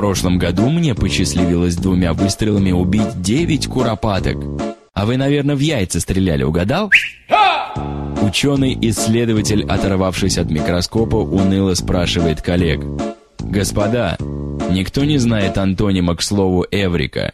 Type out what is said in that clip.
прошлом году мне посчастливилось двумя выстрелами убить девять куропаток. А вы, наверное, в яйца стреляли, угадал? Ученый-исследователь, оторвавшись от микроскопа, уныло спрашивает коллег. «Господа, никто не знает антонима к слову «эврика»?»